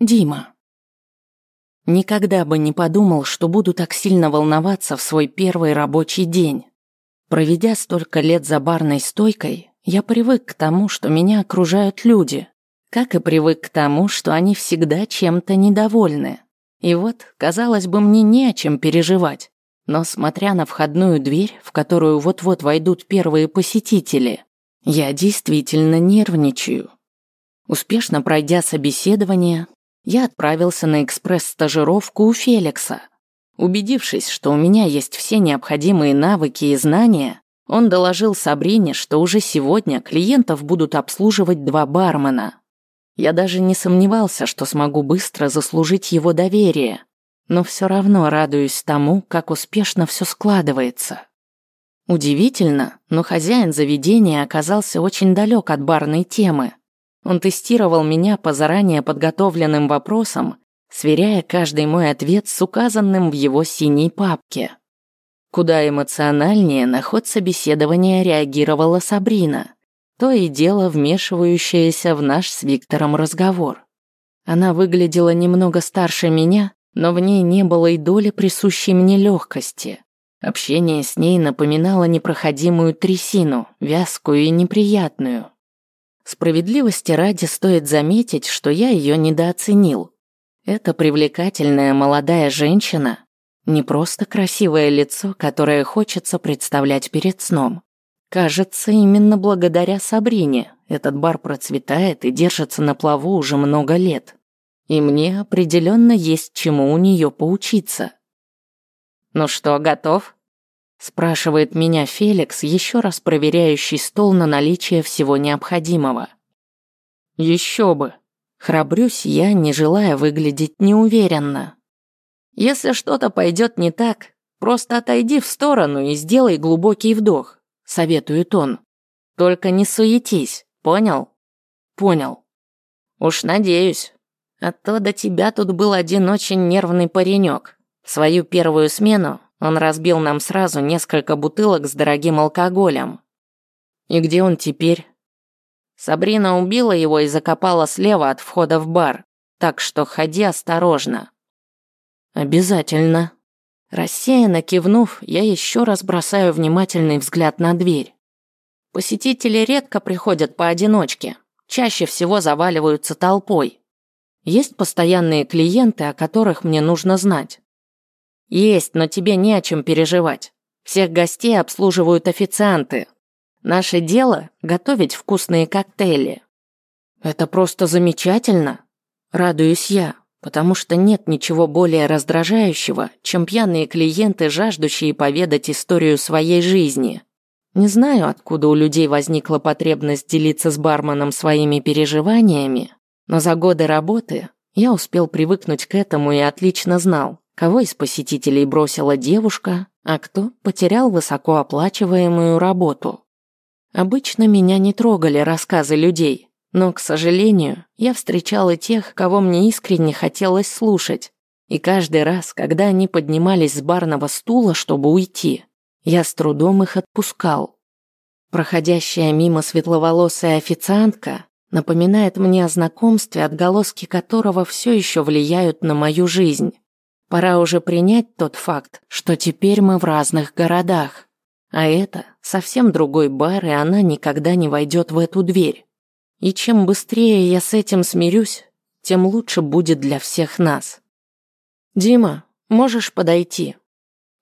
Дима. Никогда бы не подумал, что буду так сильно волноваться в свой первый рабочий день. Проведя столько лет за барной стойкой, я привык к тому, что меня окружают люди, как и привык к тому, что они всегда чем-то недовольны. И вот, казалось бы, мне не о чем переживать. Но смотря на входную дверь, в которую вот-вот войдут первые посетители, я действительно нервничаю. Успешно пройдя собеседование, я отправился на экспресс-стажировку у Феликса. Убедившись, что у меня есть все необходимые навыки и знания, он доложил Сабрине, что уже сегодня клиентов будут обслуживать два бармена. Я даже не сомневался, что смогу быстро заслужить его доверие, но все равно радуюсь тому, как успешно все складывается. Удивительно, но хозяин заведения оказался очень далек от барной темы. Он тестировал меня по заранее подготовленным вопросам, сверяя каждый мой ответ с указанным в его синей папке. Куда эмоциональнее на ход собеседования реагировала Сабрина, то и дело вмешивающаяся в наш с Виктором разговор. Она выглядела немного старше меня, но в ней не было и доли присущей мне легкости. Общение с ней напоминало непроходимую трясину, вязкую и неприятную. Справедливости ради стоит заметить, что я ее недооценил. Эта привлекательная молодая женщина не просто красивое лицо, которое хочется представлять перед сном. Кажется, именно благодаря Сабрине этот бар процветает и держится на плаву уже много лет. И мне определенно есть чему у нее поучиться. «Ну что, готов?» Спрашивает меня Феликс, еще раз проверяющий стол на наличие всего необходимого. Еще бы. Храбрюсь я, не желая выглядеть неуверенно. Если что-то пойдет не так, просто отойди в сторону и сделай глубокий вдох, советует он. Только не суетись, понял? Понял. Уж надеюсь. А то до тебя тут был один очень нервный паренек. Свою первую смену он разбил нам сразу несколько бутылок с дорогим алкоголем. И где он теперь? Сабрина убила его и закопала слева от входа в бар, так что ходи осторожно. Обязательно. Рассеянно кивнув, я еще раз бросаю внимательный взгляд на дверь. Посетители редко приходят поодиночке, чаще всего заваливаются толпой. Есть постоянные клиенты, о которых мне нужно знать. Есть, но тебе не о чем переживать. Всех гостей обслуживают официанты. Наше дело – готовить вкусные коктейли. Это просто замечательно. Радуюсь я, потому что нет ничего более раздражающего, чем пьяные клиенты, жаждущие поведать историю своей жизни. Не знаю, откуда у людей возникла потребность делиться с барменом своими переживаниями, но за годы работы я успел привыкнуть к этому и отлично знал, Кого из посетителей бросила девушка, а кто потерял высокооплачиваемую работу. Обычно меня не трогали рассказы людей, но, к сожалению, я встречала тех, кого мне искренне хотелось слушать. И каждый раз, когда они поднимались с барного стула, чтобы уйти, я с трудом их отпускал. Проходящая мимо светловолосая официантка напоминает мне о знакомстве, отголоски которого все еще влияют на мою жизнь. Пора уже принять тот факт, что теперь мы в разных городах. А это совсем другой бар, и она никогда не войдет в эту дверь. И чем быстрее я с этим смирюсь, тем лучше будет для всех нас. «Дима, можешь подойти?»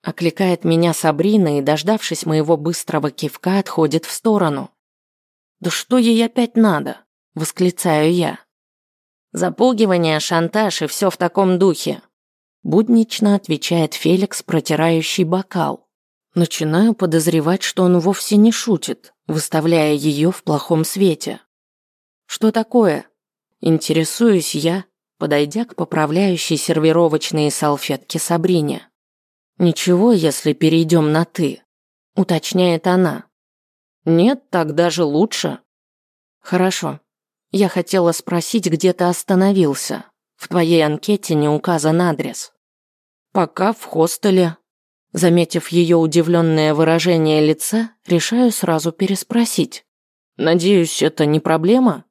Окликает меня Сабрина и, дождавшись моего быстрого кивка, отходит в сторону. «Да что ей опять надо?» – восклицаю я. Запугивание, шантаж и все в таком духе. Буднично отвечает Феликс, протирающий бокал. Начинаю подозревать, что он вовсе не шутит, выставляя ее в плохом свете. Что такое? Интересуюсь я, подойдя к поправляющей сервировочные салфетки Сабрине. Ничего, если перейдем на «ты», уточняет она. Нет, так даже лучше. Хорошо. Я хотела спросить, где ты остановился. В твоей анкете не указан адрес. Пока в хостеле. Заметив ее удивленное выражение лица, решаю сразу переспросить. Надеюсь, это не проблема?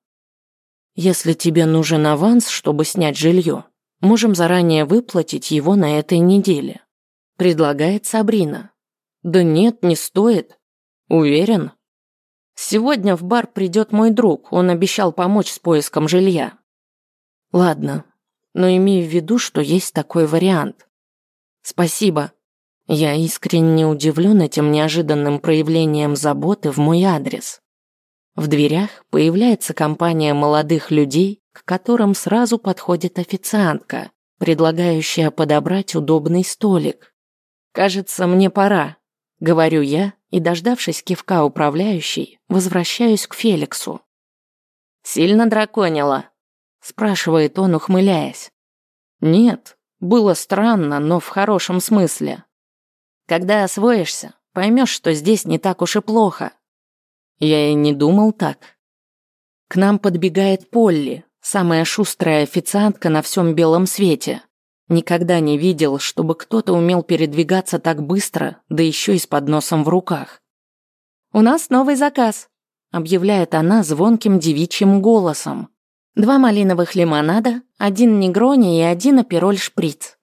Если тебе нужен аванс, чтобы снять жилье, можем заранее выплатить его на этой неделе. Предлагает Сабрина. Да нет, не стоит. Уверен? Сегодня в бар придет мой друг, он обещал помочь с поиском жилья. Ладно, но имей в виду, что есть такой вариант. Спасибо. Я искренне удивлен этим неожиданным проявлением заботы в мой адрес. В дверях появляется компания молодых людей, к которым сразу подходит официантка, предлагающая подобрать удобный столик. «Кажется, мне пора», — говорю я, и, дождавшись кивка управляющей, возвращаюсь к Феликсу. «Сильно драконила?» — спрашивает он, ухмыляясь. «Нет, было странно, но в хорошем смысле. Когда освоишься, поймешь, что здесь не так уж и плохо», я и не думал так. К нам подбегает Полли, самая шустрая официантка на всем белом свете. Никогда не видел, чтобы кто-то умел передвигаться так быстро, да еще и с подносом в руках. «У нас новый заказ», — объявляет она звонким девичьим голосом. «Два малиновых лимонада, один негрони и один апероль шприц».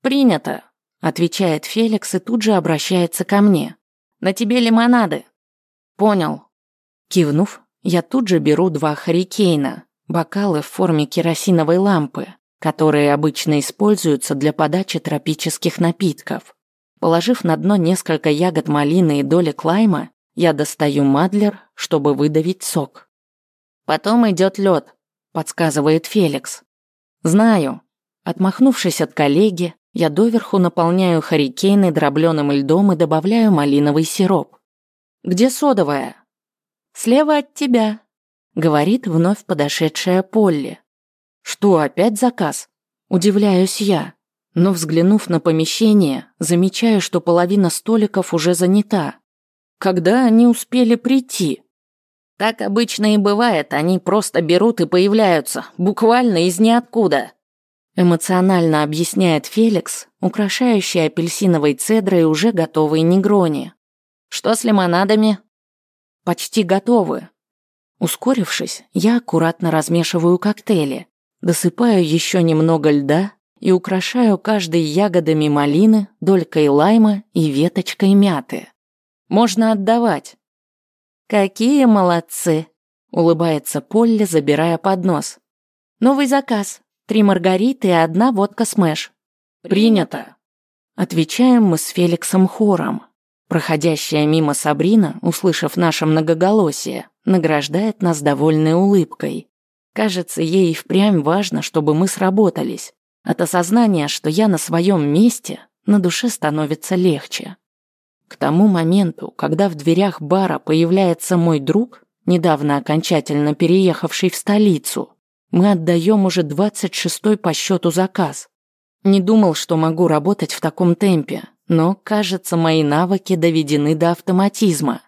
«Принято», — отвечает Феликс и тут же обращается ко мне. «На тебе лимонады». Понял. Кивнув, я тут же беру два харикейна, бокалы в форме керосиновой лампы, которые обычно используются для подачи тропических напитков. Положив на дно несколько ягод малины и доли клайма, я достаю мадлер, чтобы выдавить сок. Потом идет лед, подсказывает Феликс. Знаю. Отмахнувшись от коллеги, я доверху наполняю харикейны дробленым льдом и добавляю малиновый сироп. Где содовая?» «Слева от тебя», — говорит вновь подошедшая Полли. «Что, опять заказ?» Удивляюсь я, но, взглянув на помещение, замечаю, что половина столиков уже занята. Когда они успели прийти? Так обычно и бывает, они просто берут и появляются, буквально из ниоткуда. Эмоционально объясняет Феликс, украшающий апельсиновой цедрой уже готовые негрони. Что с лимонадами? Почти готовы. Ускорившись, я аккуратно размешиваю коктейли, досыпаю еще немного льда и украшаю каждой ягодами малины, долькой лайма и веточкой мяты. Можно отдавать. Какие молодцы, улыбается Полли, забирая поднос. Новый заказ. Три маргариты и одна водка смэш. Принято. Отвечаем мы с Феликсом хором. Проходящая мимо Сабрина, услышав наше многоголосие, награждает нас довольной улыбкой. Кажется, ей впрямь важно, чтобы мы сработались. От осознания, что я на своем месте, на душе становится легче. К тому моменту, когда в дверях бара появляется мой друг, недавно окончательно переехавший в столицу, мы отдаем уже 26-й по счету заказ. Не думал, что могу работать в таком темпе, но, кажется, мои навыки доведены до автоматизма.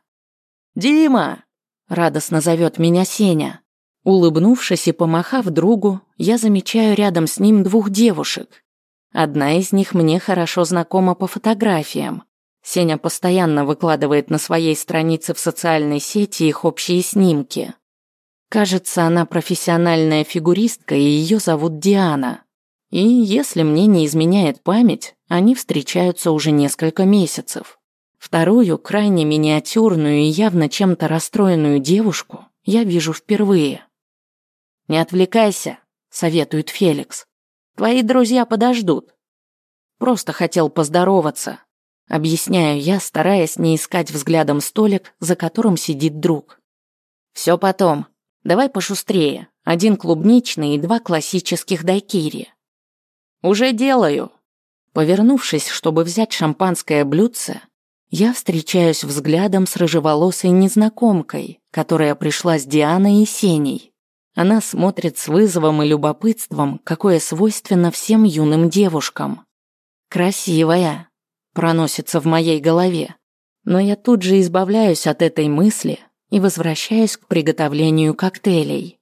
«Дима!» – радостно зовет меня Сеня. Улыбнувшись и помахав другу, я замечаю рядом с ним двух девушек. Одна из них мне хорошо знакома по фотографиям. Сеня постоянно выкладывает на своей странице в социальной сети их общие снимки. Кажется, она профессиональная фигуристка, и ее зовут Диана. И если мне не изменяет память, они встречаются уже несколько месяцев. Вторую, крайне миниатюрную и явно чем-то расстроенную девушку я вижу впервые. «Не отвлекайся», — советует Феликс. «Твои друзья подождут». Просто хотел поздороваться. Объясняю я, стараясь не искать взглядом столик, за которым сидит друг. Все потом. Давай пошустрее. Один клубничный и два классических дайкири. «Уже делаю». Повернувшись, чтобы взять шампанское блюдце, я встречаюсь взглядом с рыжеволосой незнакомкой, которая пришла с Дианой и Сеней. Она смотрит с вызовом и любопытством, какое свойственно всем юным девушкам. «Красивая», — проносится в моей голове. Но я тут же избавляюсь от этой мысли и возвращаюсь к приготовлению коктейлей.